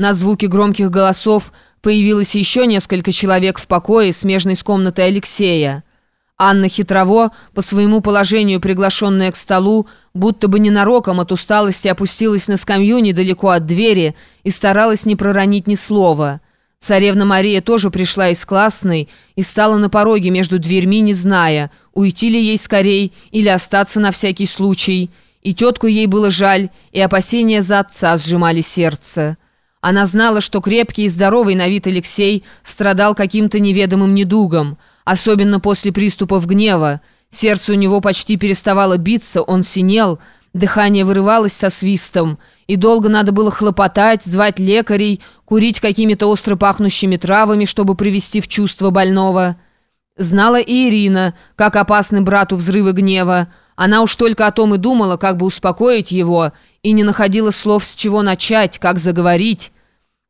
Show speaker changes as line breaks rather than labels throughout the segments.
На звуки громких голосов появилось еще несколько человек в покое, смежной с комнатой Алексея. Анна Хитрово, по своему положению приглашенная к столу, будто бы ненароком от усталости опустилась на скамью недалеко от двери и старалась не проронить ни слова. Царевна Мария тоже пришла из классной и стала на пороге между дверьми, не зная, уйти ли ей скорей или остаться на всякий случай. И тетку ей было жаль, и опасения за отца сжимали сердце. Она знала, что крепкий и здоровый на вид Алексей страдал каким-то неведомым недугом, особенно после приступов гнева. Сердце у него почти переставало биться, он синел, дыхание вырывалось со свистом, и долго надо было хлопотать, звать лекарей, курить какими-то остро пахнущими травами, чтобы привести в чувство больного. Знала и Ирина, как опасны брату взрывы гнева. Она уж только о том и думала, как бы успокоить его, и не находила слов, с чего начать, как заговорить.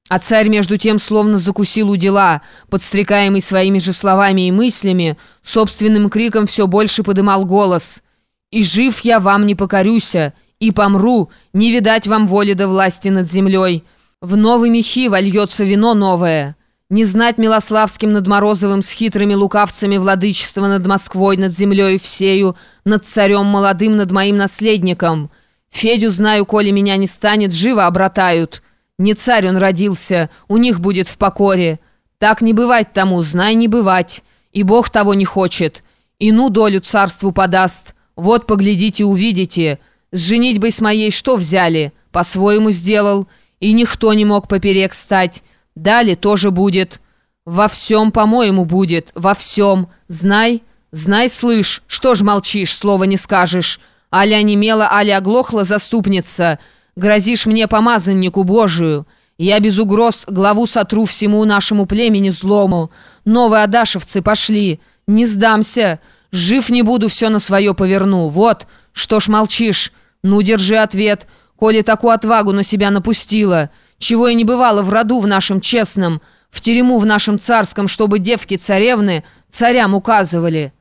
А царь, между тем, словно закусил у дела, подстрекаемый своими же словами и мыслями, собственным криком все больше подымал голос. «И жив я вам не покорюся, и помру, не видать вам воли да власти над землей. В новые мехи вольется вино новое. Не знать Милославским над Морозовым с хитрыми лукавцами владычества над Москвой, над землей всею, над царем молодым, над моим наследником. Федю знаю, коли меня не станет, живо обратают». Не царь он родился, у них будет в покоре. Так не бывать тому, знай не бывать. И Бог того не хочет. Ину долю царству подаст. Вот поглядите, увидите. С женитьбой с моей что взяли? По-своему сделал. И никто не мог поперек стать. Дали тоже будет. Во всем, по-моему, будет. Во всем. Знай, знай, слышь. Что ж молчишь, слова не скажешь. Аля немела, аля оглохла заступница. Грозишь мне, помазаннику Божию. Я без угроз главу сотру всему нашему племени злому. Новые адашевцы пошли. Не сдамся. Жив не буду, все на свое поверну. Вот, что ж молчишь? Ну, держи ответ. Коли такую отвагу на себя напустила. Чего и не бывало в роду в нашем честном, в терему в нашем царском, чтобы девки-царевны царям указывали.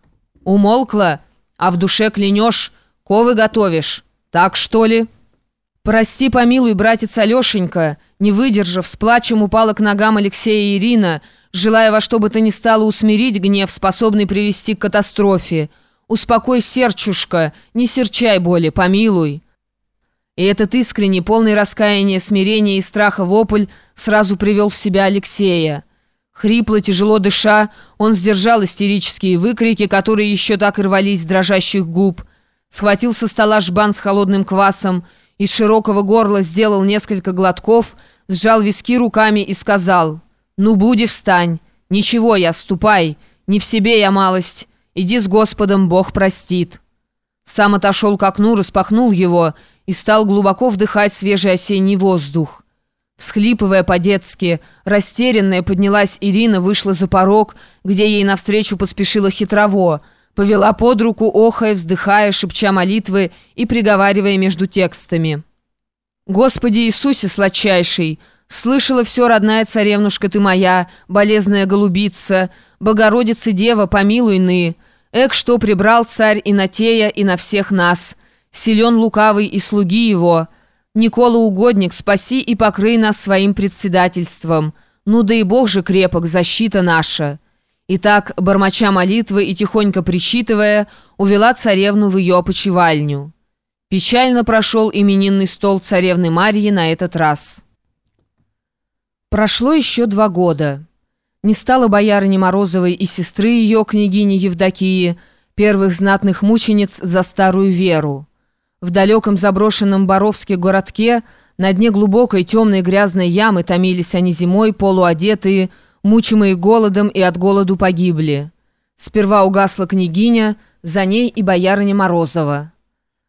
Умолкла, а в душе клянешь, ковы готовишь. Так что ли?» «Прости, помилуй, братец Алешенька!» Не выдержав, с плачем упала к ногам Алексея и Ирина, желая во что бы то ни стало усмирить гнев, способный привести к катастрофе. «Успокой, серчушка, не серчай боли, помилуй!» И этот искренний, полный раскаяния, смирения и страха вопль сразу привел в себя Алексея. Хрипло, тяжело дыша, он сдержал истерические выкрики, которые еще так и рвались с дрожащих губ. Схватил со стола жбан с холодным квасом из широкого горла сделал несколько глотков, сжал виски руками и сказал «Ну, буди, встань! Ничего я, ступай! Не в себе я малость! Иди с Господом, Бог простит!» Сам отошел к окну, распахнул его и стал глубоко вдыхать свежий осенний воздух. Всхлипывая по-детски, растерянная поднялась Ирина, вышла за порог, где ей навстречу поспешила хитрово – повела под руку, охая, вздыхая, шепча молитвы и приговаривая между текстами. «Господи Иисусе сладчайший, слышала все, родная царевнушка ты моя, болезная голубица, Богородица Дева, помилуй ны, эк, что прибрал царь и на тея, и на всех нас, силен лукавый и слуги его, Никола угодник, спаси и покрый нас своим председательством, ну да и Бог же крепок, защита наша». И так, бормоча молитвы и тихонько причитывая, увела царевну в ее опочивальню. Печально прошел именинный стол царевны Марьи на этот раз. Прошло еще два года. Не стало боярыни Морозовой и сестры ее, княгини Евдокии, первых знатных мучениц за старую веру. В далеком заброшенном Боровске городке на дне глубокой темной грязной ямы томились они зимой, полуодетые, мучимые голодом и от голоду погибли. Сперва угасла княгиня, за ней и боярыня Морозова.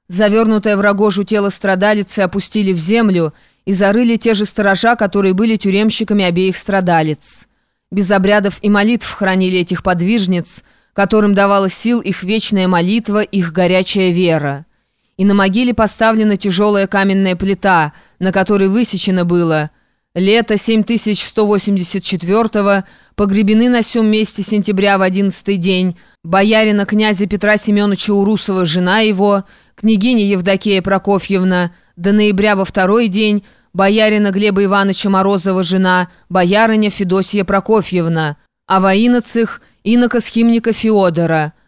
Завернутое в рогожу тело страдалицы опустили в землю и зарыли те же сторожа, которые были тюремщиками обеих страдалиц. Без обрядов и молитв хранили этих подвижниц, которым давала сил их вечная молитва, их горячая вера. И на могиле поставлена тяжелая каменная плита, на которой высечено было – Лето 7184 погребены на сём месте сентября в одиннадцатый день. Боярина князя Петра Семеновича Урусова, жена его, княгиня Евдокия Прокофьевна, до ноября во второй день боярина Глеба Ивановича Морозова жена, боярыня Федосия Прокофьевна, а воиноцих инока Схимника Феодора –